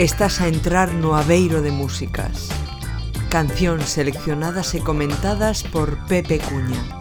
Estás a entrar no Aveiro de Músicas. Cancións seleccionadas e comentadas por Pepe Cuña.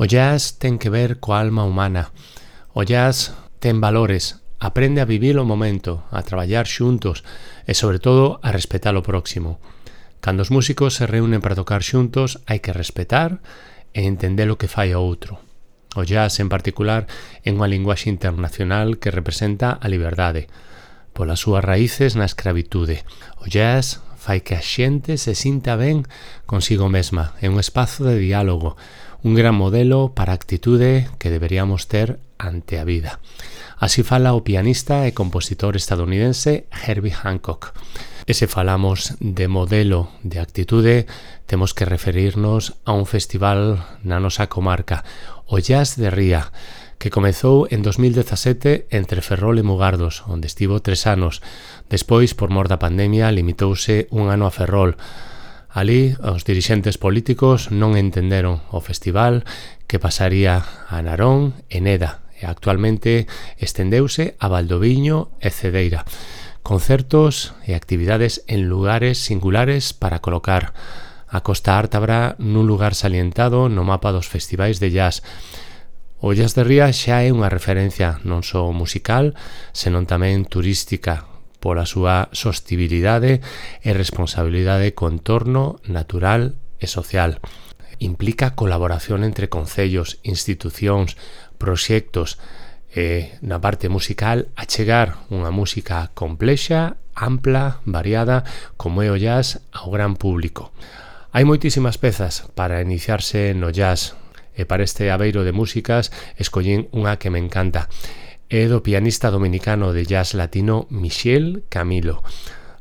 O jazz ten que ver coa alma humana. O jazz ten valores, aprende a vivir o momento, a traballar xuntos e, sobre todo, a respetar o próximo. Cando os músicos se reúnen para tocar xuntos, hai que respetar e entender o que fai o outro. O jazz, en particular, é unha linguaxe internacional que representa a liberdade, polas súas raíces na escravitude. O jazz fai que a xente se sinta ben consigo mesma, é un espazo de diálogo, un gran modelo para actitude que deberíamos ter ante a vida. Así fala o pianista e compositor estadounidense Herbie Hancock. E se falamos de modelo de actitude, temos que referirnos a un festival na nosa comarca, o Jazz de Ría, que comezou en 2017 entre Ferrol e Mugardos, onde estivo tres anos. Despois, por mor da pandemia, limitouse un ano a Ferrol, Alí, os dirixentes políticos non entenderon o festival que pasaría a Narón e Neda e actualmente estendeuse a Valdoviño e Cedeira. Concertos e actividades en lugares singulares para colocar a Costa Ártabra nun lugar salientado no mapa dos festivais de jazz. O Jazz de Ría xa é unha referencia non só musical, senón tamén turística pola súa sostibilidade e responsabilidade contorno natural e social. Implica colaboración entre concellos, institucións, proxectos, e na parte musical achegar unha música complexa, ampla, variada, como é o jazz ao gran público. Hai moitísimas pezas para iniciarse no jazz e para este aveiro de músicas escollín unha que me encanta e do pianista dominicano de jazz latino Michel Camilo.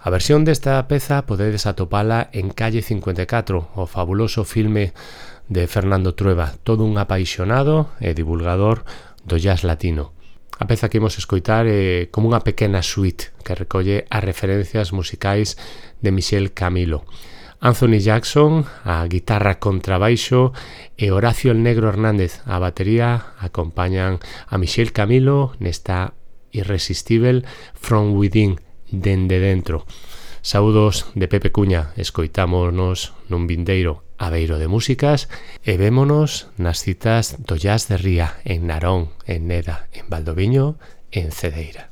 A versión desta peza podedes atopala en Calle 54, o fabuloso filme de Fernando Trueba, todo un apaixonado e divulgador do jazz latino. A peza que imos escoitar é como unha pequena suite que recolle as referencias musicais de Michel Camilo. Anthony Jackson a guitarra contrabaixo e Horacio El Negro Hernández a batería acompañan a Michelle Camilo nesta irresistible From Within, dende dentro. Saudos de Pepe Cuña, escoitámonos nun vindeiro aveiro de músicas e vémonos nas citas do Jazz de Ría, en Narón, en Neda, en Valdoviño, en Cedeira.